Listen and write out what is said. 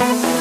Whoa.